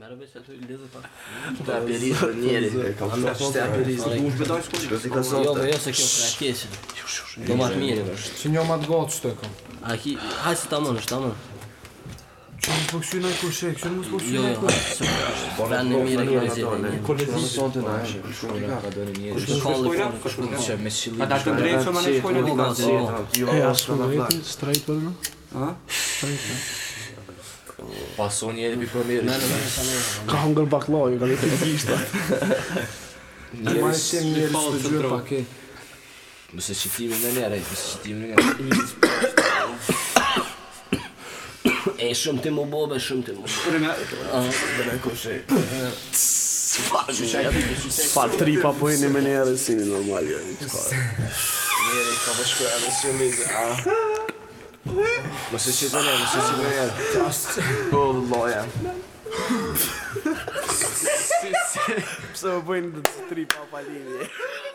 Merve se të lidhë pa. Ta berizë dhe njeri. Ta shte a berizë dhe njeri. Ta shte a berizë dhe njeri. Jo, se kjo të rakesin. Do matë mirë. Që një matë gotë shte kom. A ki, hajë se ta mënë, shte ta mënë. Që më përkëshu në e kushe, që në më të përkëshu në e kushe. Jo, jo, në mire kërë A da pa edhe për mirë. ka hunger baklava, nuk ka të gjitha. Ne marrim të një falë të drejtë pak. Mos e shitim në nerë, mos e shitim në E shumë të më bobe, shumë të më bobe. Kërë nga... Dhe në koshe... në më një arësini normal, jo një të kore. ka përshku e, a... Mësë që të në, mësë që të mësë që të në, mësë që të yeah. Все, все, все, все, все,